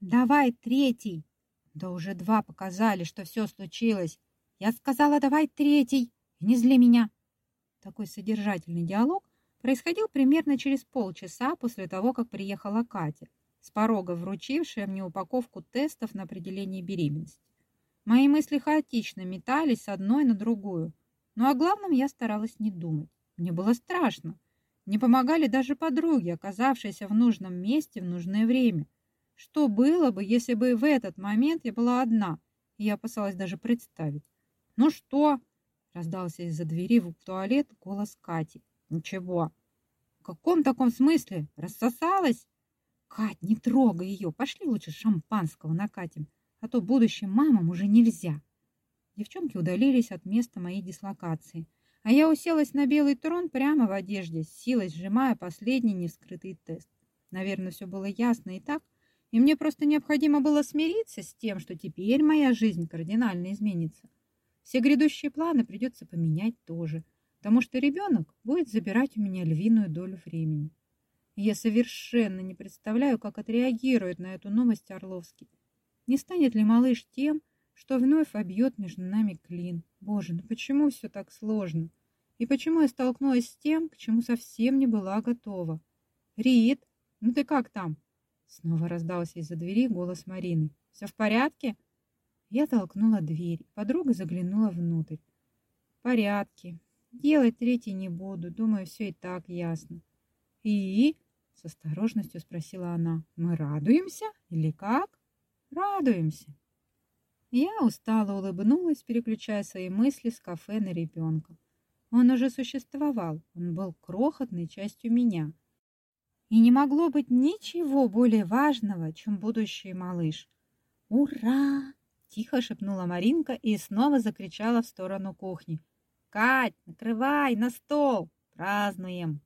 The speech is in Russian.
Давай третий. Да уже два показали, что все случилось. Я сказала, давай третий. Не зли меня. Такой содержательный диалог происходил примерно через полчаса после того, как приехала Катя, с порога вручившая мне упаковку тестов на определение беременности. Мои мысли хаотично метались с одной на другую, но о главном я старалась не думать. Мне было страшно. Не помогали даже подруги, оказавшиеся в нужном месте в нужное время. Что было бы, если бы в этот момент я была одна, я опасалась даже представить. «Ну что?» — раздался из-за двери в туалет голос Кати. «Ничего». «В каком таком смысле? Рассосалась?» «Кать, не трогай ее, пошли лучше шампанского накатим, а то будущим мамам уже нельзя». Девчонки удалились от места моей дислокации, а я уселась на белый трон прямо в одежде, с силой сжимая последний невскрытый тест. Наверное, все было ясно и так, и мне просто необходимо было смириться с тем, что теперь моя жизнь кардинально изменится. Все грядущие планы придется поменять тоже, потому что ребенок будет забирать у меня львиную долю времени. Я совершенно не представляю, как отреагирует на эту новость Орловский. Не станет ли малыш тем, что вновь обьет между нами клин? Боже, ну почему все так сложно? И почему я столкнулась с тем, к чему совсем не была готова? Рит, ну ты как там? Снова раздался из-за двери голос Марины. Все в порядке? Я толкнула дверь. Подруга заглянула внутрь. В порядке. Делать третий не буду. Думаю, все и так ясно. И? С осторожностью спросила она. Мы радуемся? Или как? Радуемся. Я устало улыбнулась, переключая свои мысли с кафе на ребенка. Он уже существовал, он был крохотной частью меня. И не могло быть ничего более важного, чем будущий малыш. «Ура!» – тихо шепнула Маринка и снова закричала в сторону кухни. «Кать, накрывай на стол! Празднуем!»